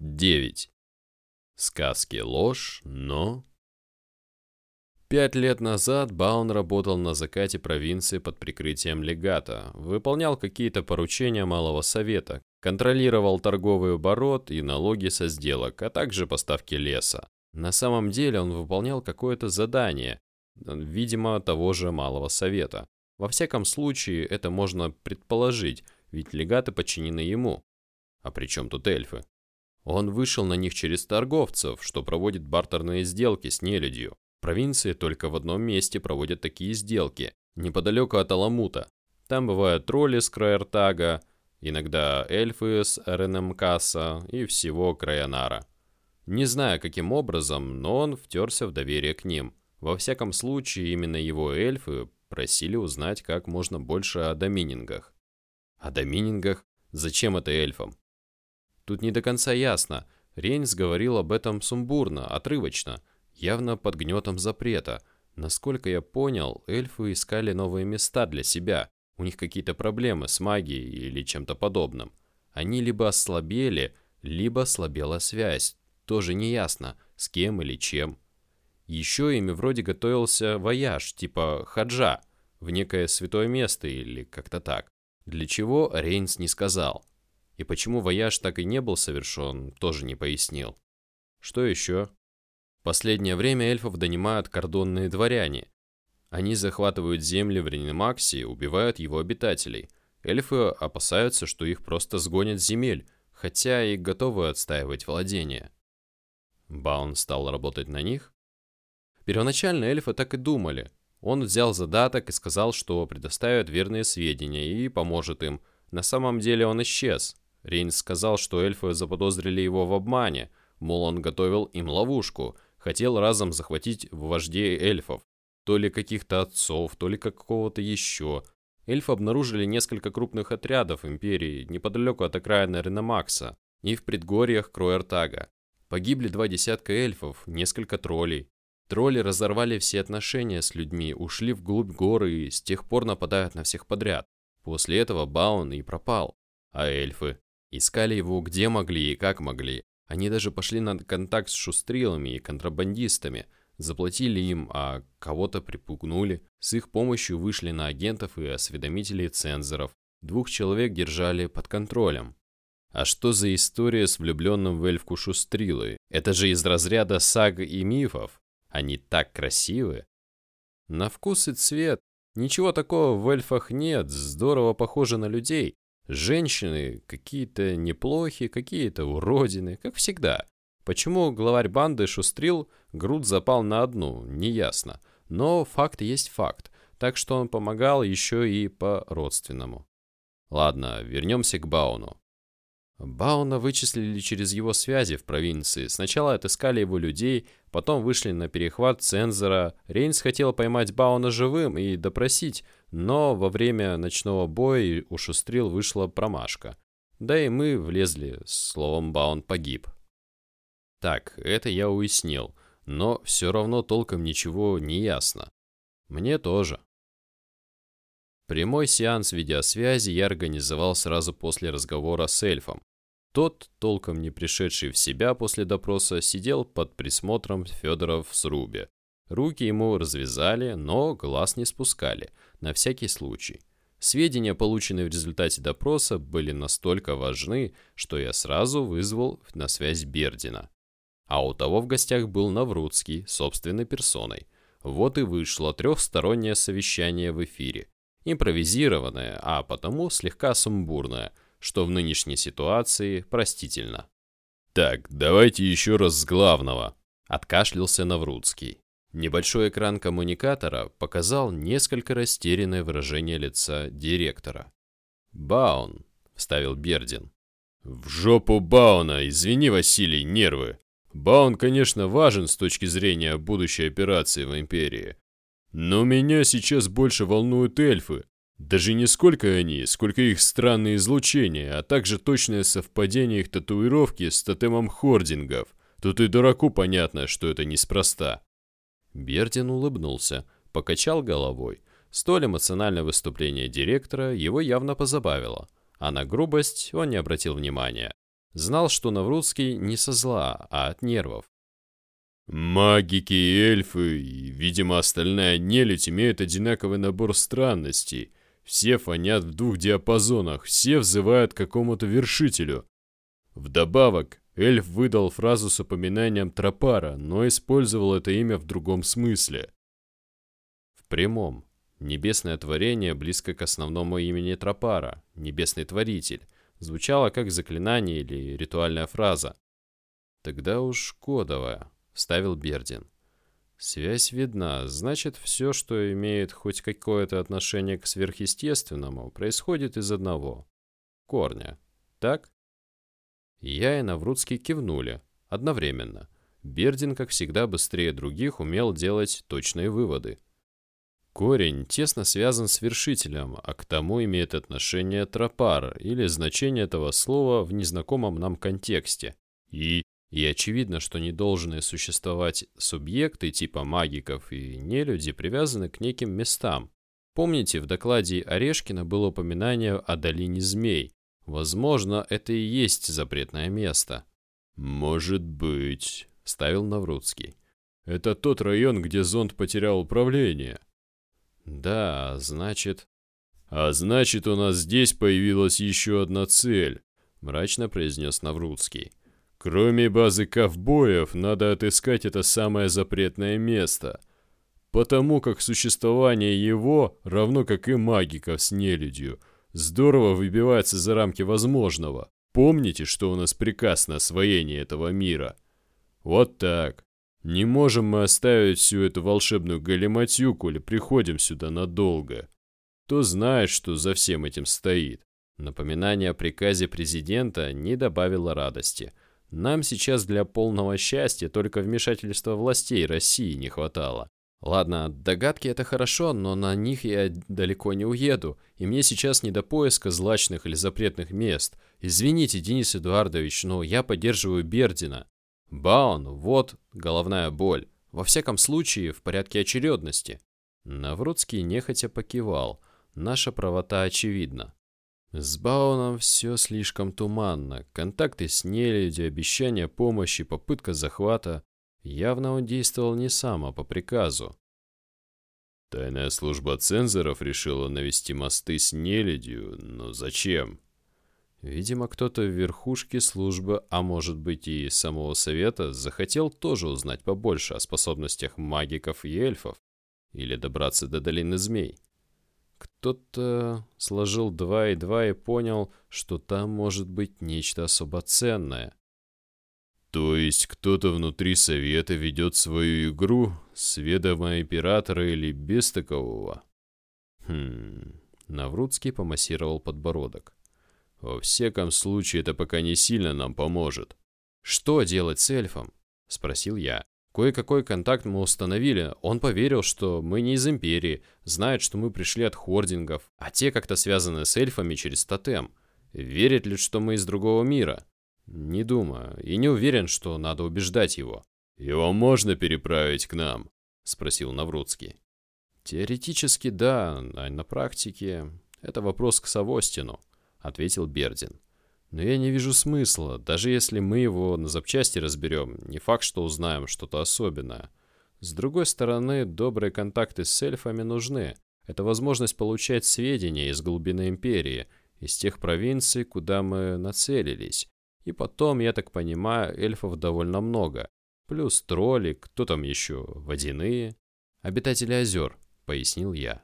9. Сказки ложь, но... Пять лет назад Баун работал на закате провинции под прикрытием легата, выполнял какие-то поручения Малого Совета, контролировал торговый оборот и налоги со сделок, а также поставки леса. На самом деле он выполнял какое-то задание, видимо, того же Малого Совета. Во всяком случае, это можно предположить, ведь легаты подчинены ему. А при чем тут эльфы? Он вышел на них через торговцев, что проводит бартерные сделки с нелюдью. Провинции только в одном месте проводят такие сделки, неподалеку от Аламута. Там бывают тролли с Краертага, иногда эльфы с Ренемкаса и всего Краянара. Не знаю, каким образом, но он втерся в доверие к ним. Во всяком случае, именно его эльфы просили узнать как можно больше о доминингах. О доминингах? Зачем это эльфам? Тут не до конца ясно. Рейнс говорил об этом сумбурно, отрывочно, явно под гнетом запрета. Насколько я понял, эльфы искали новые места для себя. У них какие-то проблемы с магией или чем-то подобным. Они либо ослабели, либо слабела связь. Тоже не ясно, с кем или чем. Еще ими вроде готовился вояж, типа хаджа, в некое святое место или как-то так. Для чего Рейнс не сказал. И почему вояж так и не был совершен, тоже не пояснил. Что еще? Последнее время эльфов донимают кордонные дворяне. Они захватывают земли в Ренемаксе и убивают его обитателей. Эльфы опасаются, что их просто сгонят с земель, хотя и готовы отстаивать владения. Баун стал работать на них? Первоначально эльфы так и думали. Он взял задаток и сказал, что предоставит верные сведения и поможет им. На самом деле он исчез. Рейнс сказал, что эльфы заподозрили его в обмане, мол, он готовил им ловушку, хотел разом захватить вождей эльфов, то ли каких-то отцов, то ли какого-то еще. Эльфы обнаружили несколько крупных отрядов Империи неподалеку от окраины Реномакса и в предгорьях Кроертага. Погибли два десятка эльфов, несколько троллей. Тролли разорвали все отношения с людьми, ушли вглубь горы и с тех пор нападают на всех подряд. После этого Баун и пропал. А эльфы? Искали его где могли и как могли. Они даже пошли на контакт с шустрилами и контрабандистами, заплатили им, а кого-то припугнули. С их помощью вышли на агентов и осведомителей цензоров. Двух человек держали под контролем. А что за история с влюбленным в эльфку Шустрилой? Это же из разряда саг и мифов. Они так красивы. На вкус и цвет. Ничего такого в эльфах нет, здорово похожи на людей. Женщины какие-то неплохие, какие-то уродины, как всегда. Почему главарь банды шустрил, груд запал на одну, неясно. Но факт есть факт, так что он помогал еще и по-родственному. Ладно, вернемся к Бауну. Бауна вычислили через его связи в провинции. Сначала отыскали его людей, потом вышли на перехват цензора. Рейнс хотел поймать Бауна живым и допросить, но во время ночного боя у Шустрил вышла промашка. Да и мы влезли, словом, Баун погиб. Так, это я уяснил, но все равно толком ничего не ясно. Мне тоже. Прямой сеанс видеосвязи я организовал сразу после разговора с эльфом. Тот, толком не пришедший в себя после допроса, сидел под присмотром Федора в срубе. Руки ему развязали, но глаз не спускали, на всякий случай. Сведения, полученные в результате допроса, были настолько важны, что я сразу вызвал на связь Бердина. А у того в гостях был Наврудский, собственной персоной. Вот и вышло трехстороннее совещание в эфире. Импровизированное, а потому слегка сумбурное – что в нынешней ситуации простительно. «Так, давайте еще раз с главного», – откашлялся Наврудский. Небольшой экран коммуникатора показал несколько растерянное выражение лица директора. «Баун», – вставил Бердин. «В жопу Бауна, извини, Василий, нервы. Баун, конечно, важен с точки зрения будущей операции в Империи. Но меня сейчас больше волнуют эльфы. Даже не сколько они, сколько их странные излучения, а также точное совпадение их татуировки с тотемом хордингов. Тут и дураку понятно, что это неспроста. Бертин улыбнулся, покачал головой. Столь эмоциональное выступление директора его явно позабавило, а на грубость он не обратил внимания. Знал, что Наврудский не со зла, а от нервов. Магики и эльфы, и, видимо, остальная нелюдь имеют одинаковый набор странностей. Все фонят в двух диапазонах, все взывают к какому-то вершителю. Вдобавок, эльф выдал фразу с упоминанием Тропара, но использовал это имя в другом смысле. В прямом. Небесное творение близко к основному имени Тропара, небесный творитель, звучало как заклинание или ритуальная фраза. Тогда уж кодовая вставил Бердин. Связь видна, значит, все, что имеет хоть какое-то отношение к сверхъестественному, происходит из одного – корня. Так? Я и Наврудский кивнули, одновременно. Бердин, как всегда, быстрее других умел делать точные выводы. Корень тесно связан с вершителем, а к тому имеет отношение тропар или значение этого слова в незнакомом нам контексте. И и очевидно, что не должны существовать субъекты типа магиков и нелюди привязаны к неким местам. Помните, в докладе Орешкина было упоминание о долине змей. Возможно, это и есть запретное место. «Может быть», — ставил Наврудский. «Это тот район, где зонд потерял управление». «Да, значит...» «А значит, у нас здесь появилась еще одна цель», — мрачно произнес Наврудский. Кроме базы ковбоев, надо отыскать это самое запретное место. Потому как существование его, равно как и магиков с нелюдью, здорово выбивается за рамки возможного. Помните, что у нас приказ на освоение этого мира? Вот так. Не можем мы оставить всю эту волшебную галиматью, коли приходим сюда надолго. Кто знает, что за всем этим стоит. Напоминание о приказе президента не добавило радости – нам сейчас для полного счастья только вмешательства властей России не хватало. Ладно, догадки это хорошо, но на них я далеко не уеду, и мне сейчас не до поиска злачных или запретных мест. Извините, Денис Эдуардович, но я поддерживаю Бердина. Баун, вот головная боль. Во всяком случае, в порядке очередности. Наврудский нехотя покивал. Наша правота очевидна. С Бауном все слишком туманно. Контакты с нелюдью, обещания помощи, попытка захвата. Явно он действовал не сам, а по приказу. Тайная служба цензоров решила навести мосты с нелюдью, но зачем? Видимо, кто-то в верхушке службы, а может быть и самого совета, захотел тоже узнать побольше о способностях магиков и эльфов. Или добраться до долины змей. Кто-то сложил два и два и понял, что там может быть нечто особо ценное. То есть кто-то внутри совета ведет свою игру с ведома императора или без такового? Хм... Наврудский помассировал подбородок. Во всяком случае, это пока не сильно нам поможет. «Что делать с эльфом?» – спросил я. Кое-какой контакт мы установили. Он поверил, что мы не из Империи, знает, что мы пришли от хордингов, а те как-то связаны с эльфами через тотем. Верит ли, что мы из другого мира? Не думаю, и не уверен, что надо убеждать его. «Его можно переправить к нам?» – спросил Наврудский. «Теоретически да, а на практике это вопрос к Савостину», – ответил Бердин. Но я не вижу смысла, даже если мы его на запчасти разберем, не факт, что узнаем что-то особенное. С другой стороны, добрые контакты с эльфами нужны. Это возможность получать сведения из глубины Империи, из тех провинций, куда мы нацелились. И потом, я так понимаю, эльфов довольно много. Плюс тролли, кто там еще, водяные. Обитатели озер, пояснил я.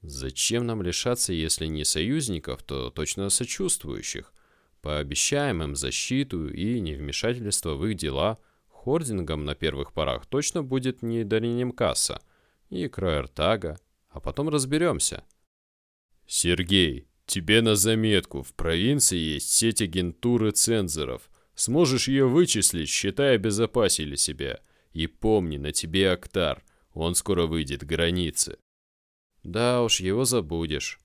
Зачем нам лишаться, если не союзников, то точно сочувствующих? Пообещаем им защиту и невмешательство в их дела. Хордингам на первых порах точно будет не до Касса и Кроертага, а потом разберемся. Сергей, тебе на заметку, в провинции есть сеть агентуры цензоров. Сможешь ее вычислить, считая обезопасили себя. И помни, на тебе Актар, он скоро выйдет к границе. Да уж, его забудешь.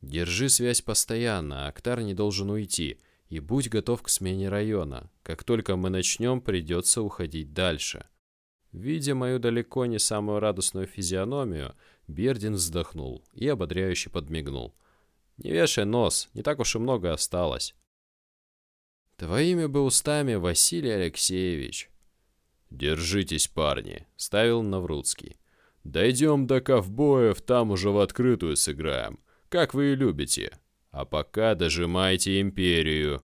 Держи связь постоянно, Актар не должен уйти. И будь готов к смене района. Как только мы начнем, придется уходить дальше. Видя мою далеко не самую радостную физиономию, Бердин вздохнул и ободряюще подмигнул. «Не вешай нос, не так уж и много осталось». Твоими бы устами, Василий Алексеевич. Держитесь, парни, ставил Наврудский. Дойдем до ковбоев, там уже в открытую сыграем, как вы и любите. А пока дожимайте империю.